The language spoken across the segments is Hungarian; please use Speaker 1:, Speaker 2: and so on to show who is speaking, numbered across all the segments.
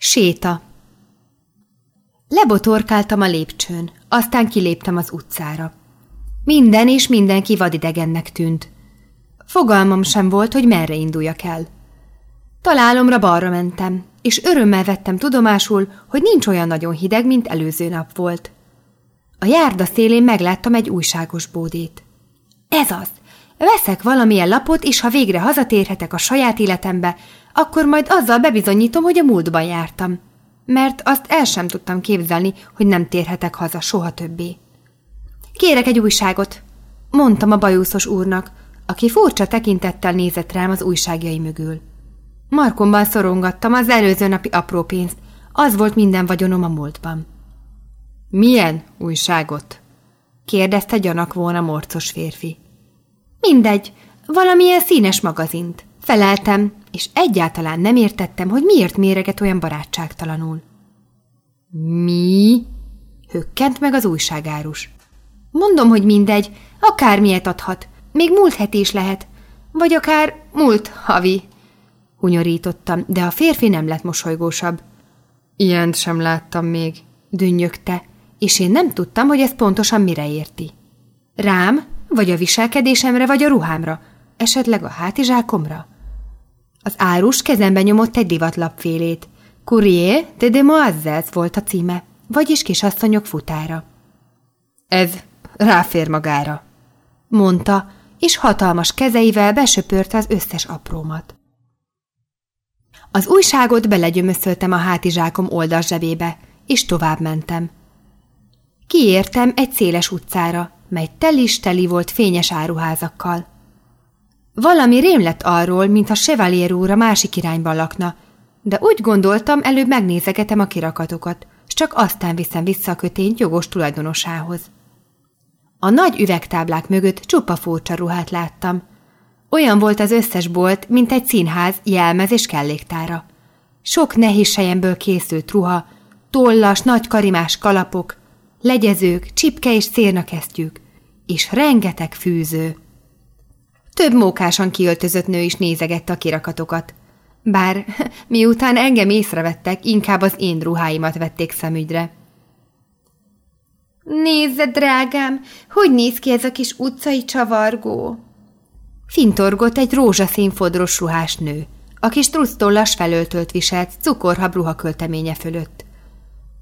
Speaker 1: Séta Lebotorkáltam a lépcsőn, aztán kiléptem az utcára. Minden és mindenki vadidegennek tűnt. Fogalmam sem volt, hogy merre induljak el. Találomra balra mentem, és örömmel vettem tudomásul, hogy nincs olyan nagyon hideg, mint előző nap volt. A járda szélén megláttam egy újságos bódét. Ez az! Veszek valamilyen lapot, és ha végre hazatérhetek a saját életembe, akkor majd azzal bebizonyítom, hogy a múltban jártam. Mert azt el sem tudtam képzelni, hogy nem térhetek haza soha többé. Kérek egy újságot, mondtam a bajuszos úrnak, aki furcsa tekintettel nézett rám az újságjai mögül. Markomban szorongattam az előző napi apró pénzt, az volt minden vagyonom a múltban.
Speaker 2: Milyen újságot? kérdezte gyanakvóan morcos férfi.
Speaker 1: Mindegy, valamilyen színes magazint. Feleltem, és egyáltalán nem értettem, hogy miért méreget olyan barátságtalanul.
Speaker 2: Mi?
Speaker 1: Hökkent meg az újságárus. Mondom, hogy mindegy, akármilyet adhat, még múlt heti is lehet, vagy akár múlt havi. Hunyorítottam, de a férfi nem lett mosolygósabb.
Speaker 2: Ilyent sem láttam még,
Speaker 1: dünnyögte, és én nem tudtam, hogy ez pontosan mire érti. Rám, vagy a viselkedésemre, vagy a ruhámra, esetleg a hátizsákomra? Az árus kezembe nyomott egy divatlapfélét. Courrier de Demoiselles volt a címe, vagyis kisasszonyok futára.
Speaker 2: Ez ráfér magára,
Speaker 1: mondta, és hatalmas kezeivel besöpörte az összes aprómat. Az újságot belegyömöszöltem a hátizsákom oldalzsebébe, és tovább mentem. Kiértem egy széles utcára, mely telis-teli volt fényes áruházakkal. Valami rém lett arról, mint a Chevalier úr a másik irányban lakna, de úgy gondoltam, előbb megnézegetem a kirakatokat, s csak aztán viszem vissza a kötényt jogos tulajdonosához. A nagy üvegtáblák mögött csupa furcsa ruhát láttam. Olyan volt az összes bolt, mint egy színház, jelmez és kelléktára. Sok nehéz sejemből készült ruha, tollas, nagy karimás kalapok, legyezők, csipke és szérnakesztyűk, és rengeteg fűző. Több mókásan kiöltözött nő is nézegette a kirakatokat. Bár miután engem észrevettek, inkább az én ruháimat vették szemügyre. Nézze, drágám, hogy néz ki ez a kis utcai csavargó? Fintorgott egy rózsaszín fodros ruhás nő, aki structollas felöltölt viselt cukorhab ruhakölteménye fölött.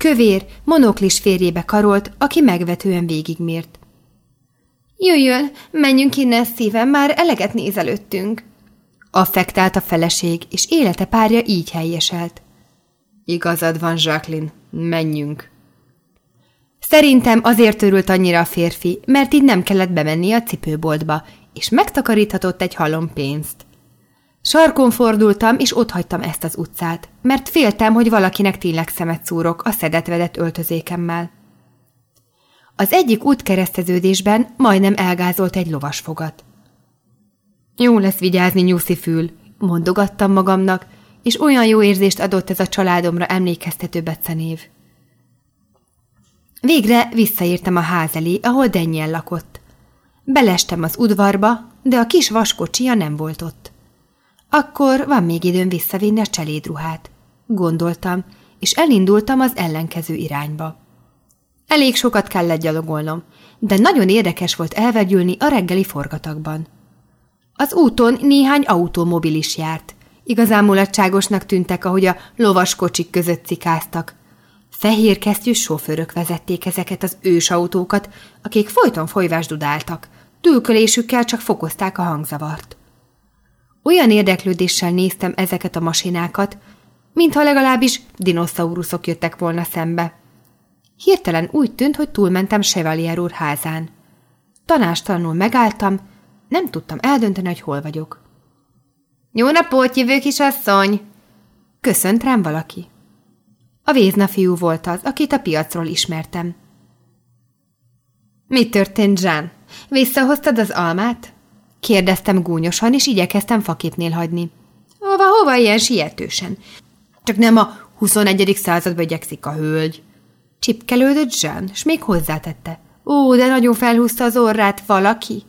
Speaker 1: Kövér, monoklis férjébe karolt, aki megvetően végigmért. Jöjjön, menjünk innen szívem, már eleget nézelőttünk. Affektált a feleség, és élete párja így helyeselt.
Speaker 2: Igazad van, Jacqueline, menjünk.
Speaker 1: Szerintem azért törült annyira a férfi, mert így nem kellett bemenni a cipőboltba, és megtakaríthatott egy halom pénzt. Sarkon fordultam, és otthagytam ezt az utcát, mert féltem, hogy valakinek tényleg szemet szúrok a szedetvedett öltözékemmel. Az egyik útkereszteződésben majdnem elgázolt egy lovasfogat. Jó lesz vigyázni, nyuszi fül, mondogattam magamnak, és olyan jó érzést adott ez a családomra emlékeztető becenév. Végre visszaértem a ház elé, ahol Daniel lakott. Belestem az udvarba, de a kis vaskocsia nem volt ott. Akkor van még időm visszavinni a cselédruhát, gondoltam, és elindultam az ellenkező irányba. Elég sokat kellett gyalogolnom, de nagyon érdekes volt elvegyülni a reggeli forgatagban. Az úton néhány automobil is járt. Igazán mulatságosnak tűntek, ahogy a lovaskocsik között cikáztak. Fehér kesztyűs sofőrök vezették ezeket az ős autókat, akik folyton folyvás dudáltak. Tülkölésükkel csak fokozták a hangzavart. Olyan érdeklődéssel néztem ezeket a masinákat, mintha legalábbis dinoszauruszok jöttek volna szembe. Hirtelen úgy tűnt, hogy túlmentem Chevalier úr házán. Tanástalanul megálltam, nem tudtam eldönteni, hogy hol vagyok. Jó napot, jövő kisasszony! Köszönt rám valaki. A Vézna fiú volt az, akit a piacról ismertem. Mi történt, Jean? Visszahoztad az almát? Kérdeztem gúnyosan, és igyekeztem faképnél hagyni. Hova, hova ilyen sietősen? Csak nem a 21. századba igyekszik a hölgy. Csipkelődött Jean, s még hozzátette. Ó, de nagyon felhúzta az orrát valaki.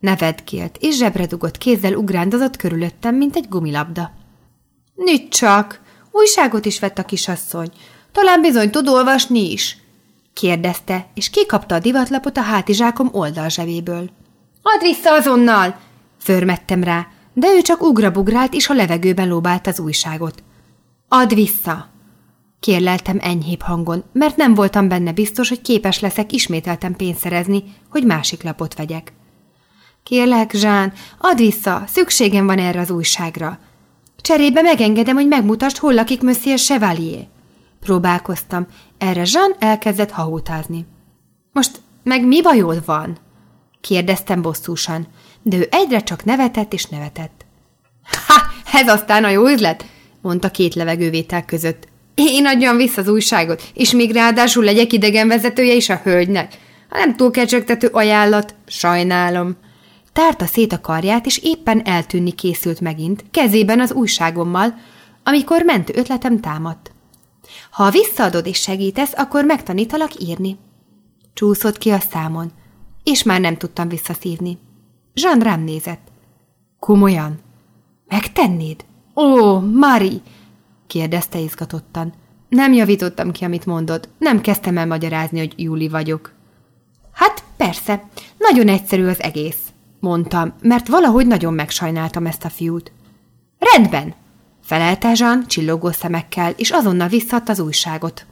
Speaker 1: Nevetkélt, és zsebre dugott kézzel ugrándozott körülöttem, mint egy gumilabda. Nincs csak, újságot is vett a kisasszony. Talán bizony tud olvasni is. Kérdezte, és kikapta a divatlapot a hátizsákom oldalzsebéből. Add vissza azonnal! Förmettem rá, de ő csak ugrabugrált, és a levegőben lóbált az újságot. Add vissza! Kérleltem enyhébb hangon, mert nem voltam benne biztos, hogy képes leszek ismételten pénzt hogy másik lapot vegyek. Kérlek, Zsán, add vissza, szükségem van erre az újságra. Cserébe megengedem, hogy megmutasd, hol lakik Monsieur Chevalier. Próbálkoztam, erre Zsán elkezdett hahótázni. Most meg mi bajod van? Kérdeztem bosszúsan, de ő egyre csak nevetett és nevetett. Ha, ez aztán a jó üzlet, mondta két levegővétel között. Én adjam vissza az újságot, és még ráadásul legyek idegenvezetője is a hölgynek. Ha nem túl kecsegtető ajánlat, sajnálom. Tárta szét a karját, és éppen eltűnni készült megint, kezében az újságommal, amikor mentő ötletem támadt. Ha visszaadod és segítesz, akkor megtanítalak írni. Csúszott ki a számon, és már nem tudtam visszaszívni. Jean rám nézett. Komolyan? Megtennéd? Ó, Mari! kérdezte izgatottan. Nem javítottam ki, amit mondod. Nem kezdtem el magyarázni, hogy Júli vagyok. Hát persze, nagyon egyszerű az egész, mondtam, mert valahogy nagyon megsajnáltam ezt a fiút. Rendben, felelte Jean csillogó szemekkel, és azonnal visszaadta az újságot.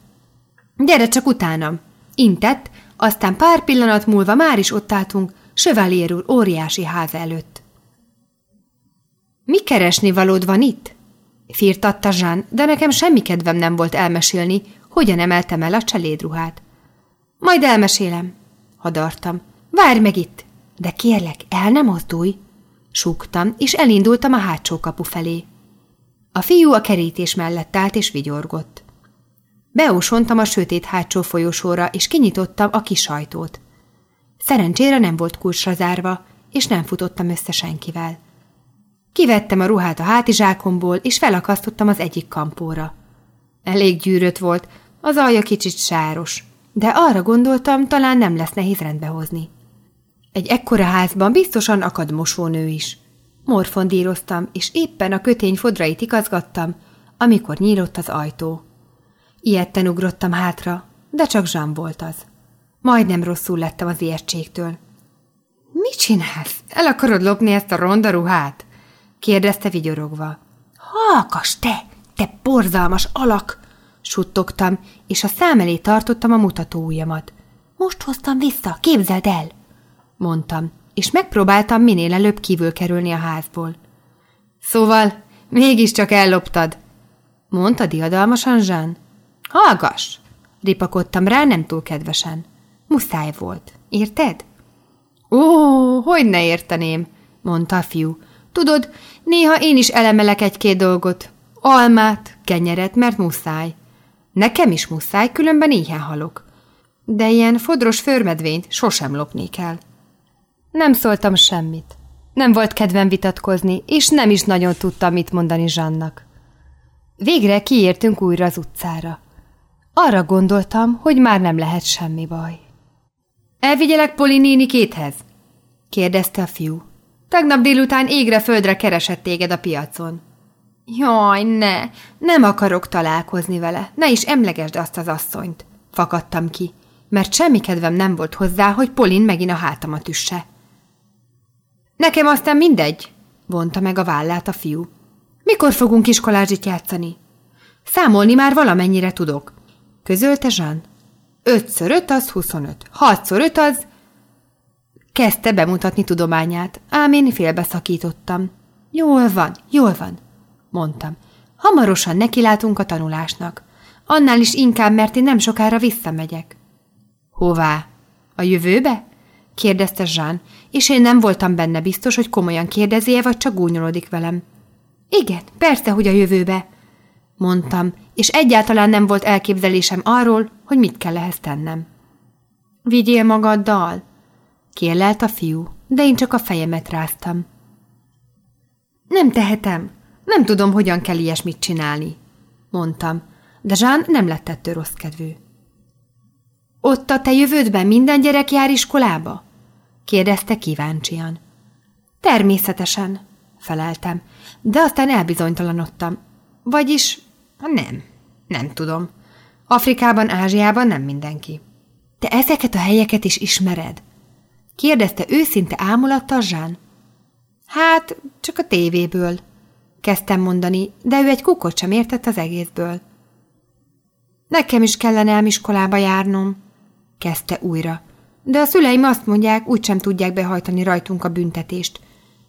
Speaker 1: Gyere csak utánam! Intett, aztán pár pillanat múlva már is ott álltunk, Chevalier úr óriási ház előtt. Mi keresni valód van itt? Firtatta Jean, de nekem semmi kedvem nem volt elmesélni, hogyan emeltem el a cselédruhát. Majd elmesélem, hadartam. Várj meg itt, de kérlek, el nem mozdulj. Súgtam, és elindultam a hátsó kapu felé. A fiú a kerítés mellett állt és vigyorgott. Beósontam a sötét hátsó folyosóra, és kinyitottam a kis sajtót. Szerencsére nem volt kulcsra zárva, és nem futottam össze senkivel. Kivettem a ruhát a hátizsákomból, és felakasztottam az egyik kampóra. Elég gyűrött volt, az alja kicsit sáros, de arra gondoltam, talán nem lesz nehéz rendbehozni. Egy ekkora házban biztosan akad mosónő is. Morfondíroztam, és éppen a kötény fodrait igazgattam, amikor nyílott az ajtó. Ilyetten ugrottam hátra, de csak Zsám volt az. Majdnem rosszul lettem az ijegységtől. – Mit csinálsz? El akarod lopni ezt a ronda ruhát? – kérdezte vigyorogva. – Halkas, te! Te borzalmas alak! – suttogtam, és a szám elé tartottam a mutató ujjamat. – Most hoztam vissza, képzeld el! – mondtam, és megpróbáltam minél előbb kívül kerülni a házból. – Szóval, mégiscsak elloptad – mondta diadalmasan Jean. – Hallgass! – ripakodtam rá nem túl kedvesen. Muszáj volt. Érted? Ó, hogy ne érteném, mondta a fiú. Tudod, néha én is elemelek egy-két dolgot. Almát, kenyeret, mert muszáj. Nekem is muszáj, különben éhen halok. De ilyen fodros förmedvényt sosem lopni kell. Nem szóltam semmit. Nem volt kedvem vitatkozni, és nem is nagyon tudtam, mit mondani Zsannak. Végre kiértünk újra az utcára. Arra gondoltam, hogy már nem lehet semmi baj. Elvigyelek Poli néni kéthez? kérdezte a fiú. Tegnap délután égre-földre keresett téged a piacon. Jaj, ne, nem akarok találkozni vele, ne is emlegesd azt az asszonyt, fakadtam ki, mert semmi kedvem nem volt hozzá, hogy Polin megint a hátamat üsse. Nekem aztán mindegy, vonta meg a vállát a fiú. Mikor fogunk iskolázsit játszani? Számolni már valamennyire tudok, közölte Jean. Ötször öt az huszonöt, hatszor öt az... Kezdte bemutatni tudományát, ám én félbeszakítottam. Jól van, jól van, mondtam. Hamarosan nekilátunk a tanulásnak. Annál is inkább, mert én nem sokára visszamegyek. Hová? A jövőbe? kérdezte Jean, és én nem voltam benne biztos, hogy komolyan kérdezi-e, vagy csak gúnyolodik velem. Igen, persze, hogy a jövőbe, mondtam, és egyáltalán nem volt elképzelésem arról, hogy mit kell ehhez tennem. Vigyél magaddal? Kérlelt a fiú, de én csak a fejemet ráztam. Nem tehetem. Nem tudom, hogyan kell ilyesmit csinálni, mondtam, de Jean nem lett ettől rossz kedvű. Ott a te jövődben minden gyerek jár iskolába? kérdezte kíváncsian. Természetesen, feleltem, de aztán elbizonytalanodtam. Vagyis
Speaker 2: Nem, nem tudom. Afrikában, Ázsiában nem mindenki.
Speaker 1: Te ezeket a helyeket is ismered? Kérdezte őszinte ámulattal Zsán. Hát, csak a tévéből. Kezdtem mondani, de ő egy kukot sem értett az egészből. Nekem is kellene elmiskolába járnom, kezdte újra. De a szüleim azt mondják, úgysem tudják behajtani rajtunk a büntetést.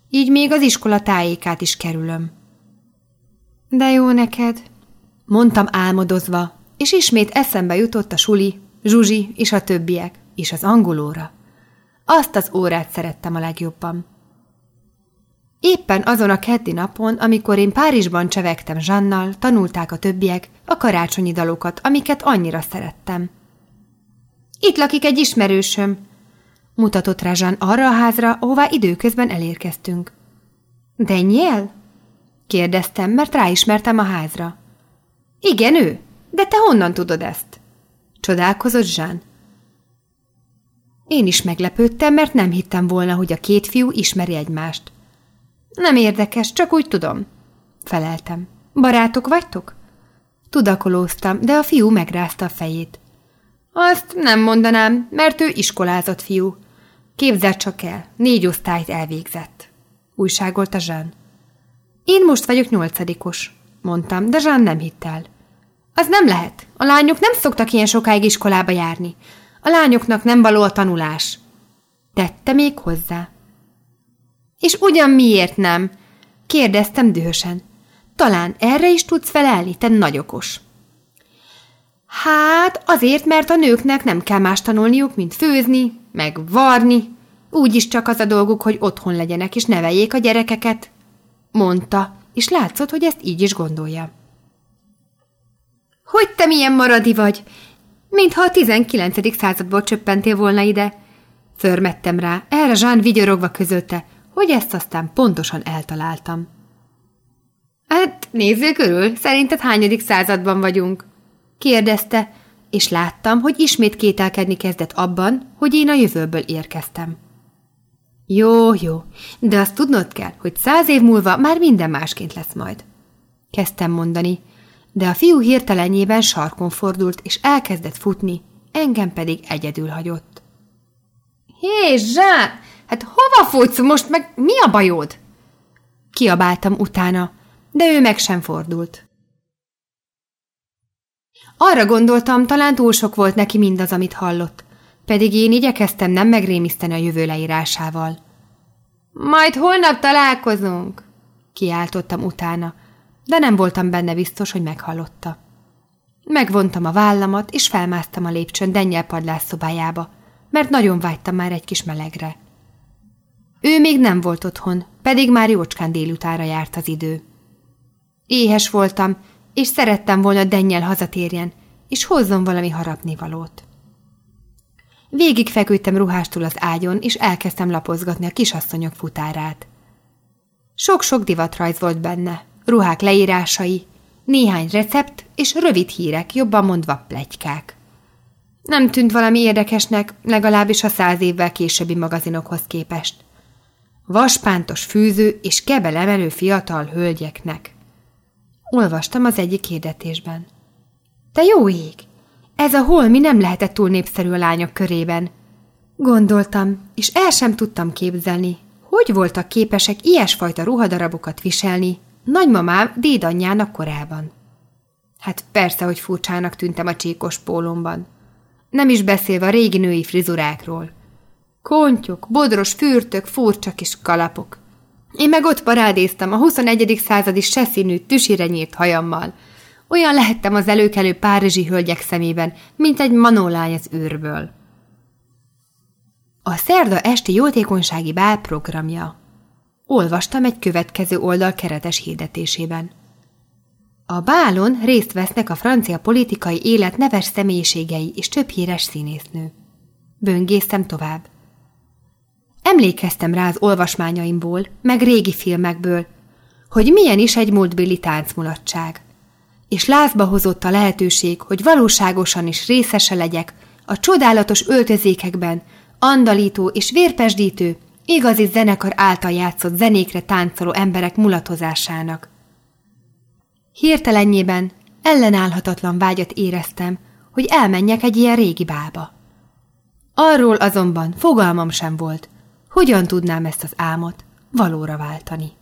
Speaker 1: Így még az iskola tájékát is kerülöm. De jó neked, mondtam álmodozva, és ismét eszembe jutott a suli, Zsuzsi és a többiek, és az angolóra. Azt az órát szerettem a legjobban. Éppen azon a keddi napon, amikor én Párizsban csevegtem Zsannal, tanulták a többiek a karácsonyi dalokat, amiket annyira szerettem. Itt lakik egy ismerősöm, mutatott rá Zsan arra a házra, ahová időközben elérkeztünk. Daniel? kérdeztem, mert ráismertem a házra. Igen, ő. De te honnan tudod ezt? Csodálkozott Zsán. Én is meglepődtem, mert nem hittem volna, hogy a két fiú ismeri egymást. Nem érdekes, csak úgy tudom. Feleltem. Barátok vagytok? Tudakolóztam, de a fiú megrázta a fejét. Azt nem mondanám, mert ő iskolázott fiú. Képzeld csak el, négy osztályt elvégzett. Újságolta Zsán. Én most vagyok nyolcadikos, mondtam, de Zsán nem hitt el. Az nem lehet. A lányok nem szoktak ilyen sokáig iskolába járni. A lányoknak nem való a tanulás. Tette még hozzá. És ugyan miért nem? Kérdeztem dühösen. Talán erre is tudsz felelni, te nagy okos. Hát azért, mert a nőknek nem kell más tanulniuk, mint főzni, meg varni. Úgyis csak az a dolguk, hogy otthon legyenek és neveljék a gyerekeket, mondta, és látszott, hogy ezt így is gondolja. Hogy te milyen maradi vagy? Mintha a 19. századból csöppentél volna ide. Förmettem rá, erre Zsán vigyorogva közölte, hogy ezt aztán pontosan eltaláltam. Hát nézzél körül, szerinted hányadik században vagyunk? kérdezte, és láttam, hogy ismét kételkedni kezdett abban, hogy én a jövőből érkeztem. Jó, jó, de azt tudnod kell, hogy száz év múlva már minden másként lesz majd. Kezdtem mondani, de a fiú hirtelenjében sarkon fordult, és elkezdett futni, engem pedig egyedül hagyott. Hé, Zsán, hát hova futsz most, meg mi a bajod? Kiabáltam utána, de ő meg sem fordult. Arra gondoltam, talán túl sok volt neki mindaz, amit hallott, pedig én igyekeztem nem megrémiszteni a jövő leírásával. Majd holnap találkozunk, kiáltottam utána, de nem voltam benne biztos, hogy meghallotta. Megvontam a vállamat, és felmásztam a lépcsőn Dennyel padlás szobájába, mert nagyon vágytam már egy kis melegre. Ő még nem volt otthon, pedig már jócskán délutára járt az idő. Éhes voltam, és szerettem volna Dennyel hazatérjen, és hozzon valami harapnivalót. Végig feküdtem ruhástól az ágyon, és elkezdtem lapozgatni a kisasszonyok futárát. Sok-sok divatrajz volt benne, ruhák leírásai, néhány recept és rövid hírek, jobban mondva plegykák. Nem tűnt valami érdekesnek, legalábbis a száz évvel későbbi magazinokhoz képest. Vaspántos fűző és kebelemelő fiatal hölgyeknek. Olvastam az egyik hirdetésben. Te jó ég! Ez a holmi nem lehetett túl népszerű a lányok körében. Gondoltam, és el sem tudtam képzelni, hogy voltak képesek ilyesfajta ruhadarabokat viselni nagymamám dédanyjának korában. Hát persze, hogy furcsának tűntem a csíkos pólomban. Nem is beszélve a régi női frizurákról. Kontyok, bodros fürtök, furcsa kis kalapok. Én meg ott parádéztam a 21. századi seszínű, tüsire nyírt hajammal. Olyan lehettem az előkelő párizsi hölgyek szemében, mint egy manólány az űrből. A szerda esti jótékonysági bál programja olvastam egy következő oldal keretes hirdetésében. A bálon részt vesznek a francia politikai élet neves személyiségei és több híres színésznő. Böngésztem tovább. Emlékeztem rá az olvasmányaimból, meg régi filmekből, hogy milyen is egy múltbéli táncmulatság. És lázba hozott a lehetőség, hogy valóságosan is részese legyek a csodálatos öltözékekben, andalító és vérpesdítő, igazi zenekar által játszott zenékre táncoló emberek mulatozásának. Hirtelenjében Ellenállhatatlan vágyat éreztem, hogy elmenjek egy ilyen régi bálba. Arról azonban fogalmam sem volt, hogyan tudnám ezt az álmot valóra váltani.